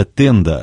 Atenda.